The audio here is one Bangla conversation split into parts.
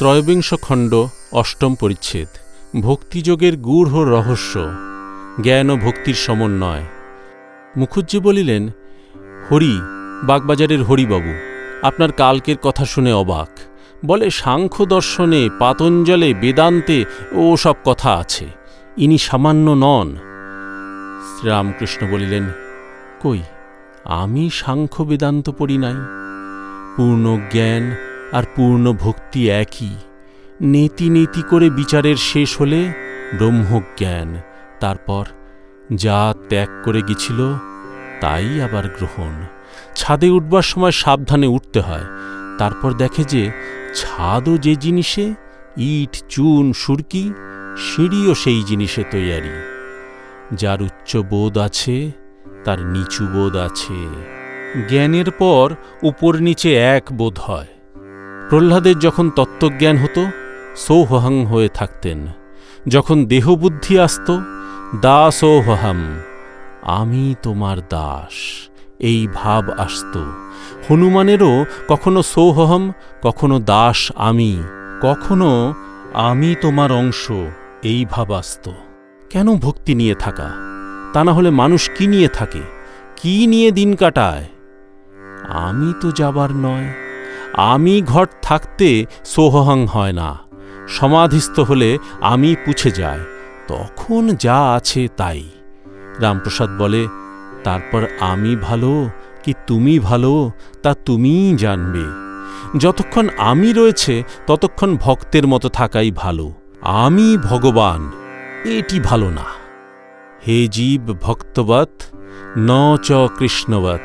ত্রয়োবিংশ খণ্ড, অষ্টম পরিচ্ছেদ। ভক্তিযোগের গূঢ় রহস্য, জ্ঞান ও ভক্তির সমন্বয়। মুখুজ্জি বলিলেন, হরি, বাগবাজারের হরিবাবু, আপনার কালকের কথা শুনে অবাক। বলে, সাংখ্য দর্শনে, পাতঞ্জলে, বেদান্তে ও সব কথা আছে। ইনি সামান্য নন। শ্রীরামকৃষ্ণ বলিলেন, কই, আমি সাংখ্য বেদান্ত পড়ি নাই। পূর্ণ জ্ঞান আর পূর্ণ ভক্তি একই। নেতি নেতি করে বিচারের শেষ হলে ব্রহ্মজ্ঞান, তারপর যা ত্যাগ করে গেছিল তাই আবার গ্রহণ। ছাদে উঠবার সময় সাবধানে উঠতে হয়। তারপর দেখে যে ছাদও যে জিনিসে, ইট, চুন, সুরকি, সিঁড়িও সেই জিনিসে তৈয়ারি। যার উচ্চ বোধ আছে, তার নিচু বোধ আছে। জ্ঞানের পর উপর নিচে এক বোধ হয়। প্রহ্লাদের যখন তত্ত্বজ্ঞান হতো সৌহং হয়ে থাকতেন। যখন দেহবুদ্ধি আসত দাসোহম আমি তোমার দাস, এই ভাব আসত। হনুমানেরও কখনো সৌহম কখনো দাস আমি, কখনো আমি তোমার অংশ, এই ভাব আসত। কেন ভক্তি নিয়ে থাকা? তা না হলে মানুষ কি নিয়ে থাকে? কি নিয়ে দিন কাটায়? আমি তো যাবার নয়। আমি ঘট থাকতে সোহহং হয় না। সমাধিস্থ হলে আমি পুছে যায় তখন যা আছে তাই। রামপ্রসাদ বলে, তারপর আমি ভালো কি তুমি ভালো তা তুমিই জানবে। যতক্ষণ আমি রয়েছে, ততক্ষণ ভক্তের মতো থাকাই ভালো। আমি ভগবান, এটি ভালো না। হে জীব ভক্তবৎ, ন চ কৃষ্ণবৎ।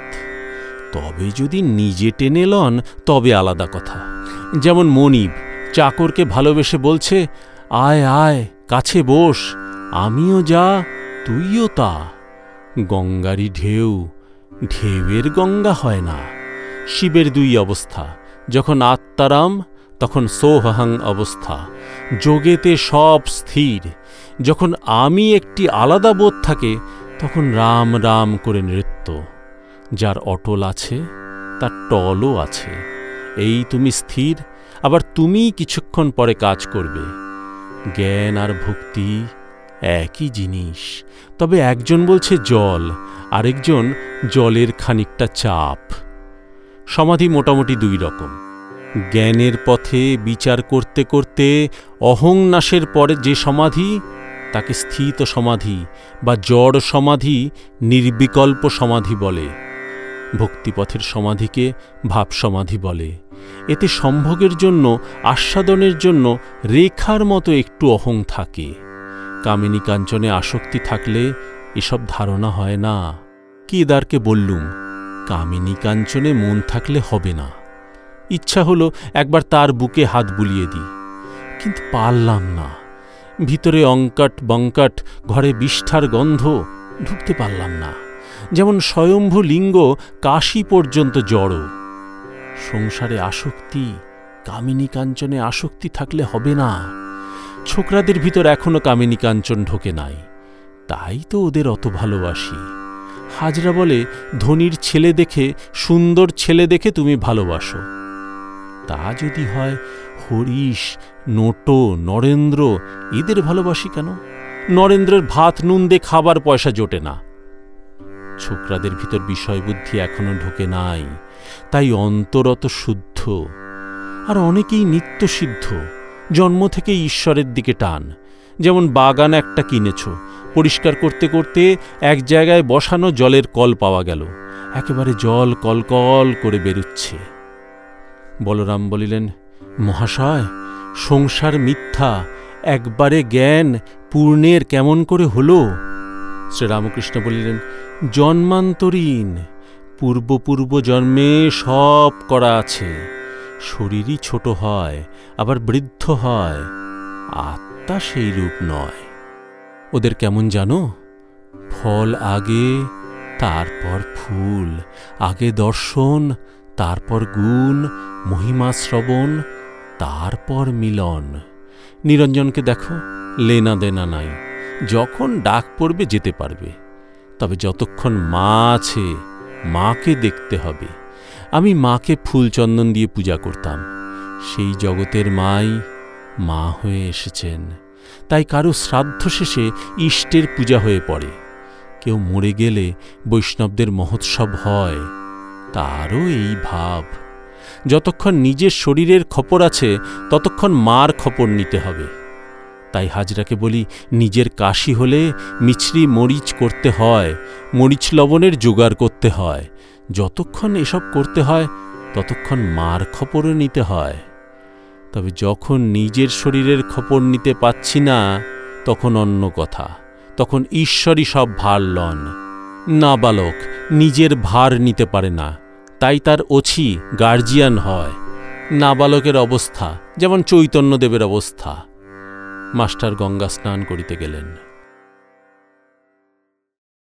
তবে যদি নিজে টেনে লন, তবে আলাদা কথা। যেমন মনিব, চাকরকে ভালোবেসে বলছে, আয় আয়, কাছে বস, আমিও যা, তুইও তা। গঙ্গারই ঢেউ, ঢেউয়ের গঙ্গা হয় না। শিবের দুই অবস্থা, যখন আত্মারাম, তখন সোহাং অবস্থা। যোগেতে সব স্থির, যখন আমি একটি আলাদা বোধ থাকে, তখন রাম রাম করে নৃত্য। যার অটল আছে, তার টলও আছে। এই তুমি স্থির, আবার তুমি কিছুক্ষণ পরে কাজ করবে। জ্ঞান আর ভক্তি একই জিনিস। তবে একজন বলছে জল, আরেকজন জলের খানিকটা চাপ। সমাধি মোটামুটি দুই রকম। জ্ঞানের পথে বিচার করতে করতে অহং নাশের পরে যে সমাধি, তাকে স্থিত সমাধি বা জড় সমাধি, নির্বিকল্প সমাধি বলে। ভক্তিপথের সমাধিকে ভাব সমাধি বলে। এতে সম্ভোগের জন্য, আস্বাদনের জন্য রেখার মতো একটু অহং থাকে। কামিনী কাঞ্চনে আসক্তি থাকলে এসব ধারণা হয় না। কেদারকে বললুম, কামিনী কাঞ্চনে মন থাকলে হবে না। ইচ্ছা হলো একবার তার বুকে হাত বুলিয়ে দিই। কিন্তু পারলাম না। ভিতরে অঙ্কাট বঙ্কাট ঘরে বিষ্ঠার গন্ধ, ঢুকতে পারলাম না। যেমন স্বয়ম্ভু লিঙ্গ কাশি পর্যন্ত জড়। সংসারে আসক্তি, কামিনী কাঞ্চনে আসক্তি থাকলে হবে না। ছোকরাদের ভিতর এখনও কামিনী কাঞ্চন ঢোকে নাই। তাই তো ওদের অত ভালোবাসি। হাজরা বলে, ধনির ছেলে দেখে, সুন্দর ছেলে দেখে তুমি ভালোবাসো। তা যদি হয়, হরিশ, নোটো, নরেন্দ্র, এদের ভালোবাসি কেন? নরেন্দ্রের ভাত, নুন খাবার পয়সা জোটে না। ছোকরাদের ভিতর বিষয়বুদ্ধি এখনও ঢোকে নাই। তাই অন্তরত শুদ্ধ আর অনেকেই নিত্যসিদ্ধ। জন্ম থেকে ঈশ্বরের দিকে টান। যেমন বাগান একটা কিনেছ, পরিষ্কার করতে করতে এক জায়গায় বসানো জলের কল পাওয়া গেল। একেবারে জল কলকল করে বেরুচ্ছে। বলরাম বলিলেন, মহাশয়, সংসার মিথ্যা, একবারে জ্ঞান পূর্ণের কেমন করে হলো? শ্রীরামকৃষ্ণ বলিলেন জন্মান্তরীণ। পূর্বপূর্ব জন্মে সব করা আছে। শরীরই ছোট হয়, আবার বৃদ্ধ হয়। আত্মা সেই রূপ নয়। ওদের কেমন জানো? ফল আগে, তারপর ফুল। আগে দর্শন, তারপর গুণ, মহিমা শ্রবণ, তারপর মিলন। নিরঞ্জনকে দেখো, লেনা দেনা নাই। যখন ডাক পড়বে, যেতে পারবে। তবে যতক্ষণ মা আছে, মাকে দেখতে হবে। আমি মাকে ফুল চন্দন দিয়ে পূজা করতাম। সেই জগতের মাই মা হয়ে এসেছেন। তাই কারও শ্রাদ্ধ শেষে ইষ্টের পূজা হয়ে পড়ে। কেউ মরে গেলে বৈষ্ণবদের মহোৎসব হয়, তারও এই ভাব। যতক্ষণ নিজের শরীরের খপর আছে, ততক্ষণ মার খপর নিতে হবে। তাই হাজরাকে বলি, নিজের কাশি হলে মিছরি মরিচ করতে হয়, মরিচ লবণের জোগাড় করতে হয়। যতক্ষণ এসব করতে হয়, ততক্ষণ মার খপরও নিতে হয়। তবে যখন নিজের শরীরের খপর নিতে পাচ্ছি না, তখন অন্য কথা। তখন ঈশ্বরই সব ভার লন। না বালক, নিজের ভার নিতে পারে না। তাই তার অছি গার্জিয়ান হয়। নাবালকের অবস্থা, যেমন চৈতন্যদেবের অবস্থা। মাস্টার গঙ্গা স্নান করিতে গেলেন।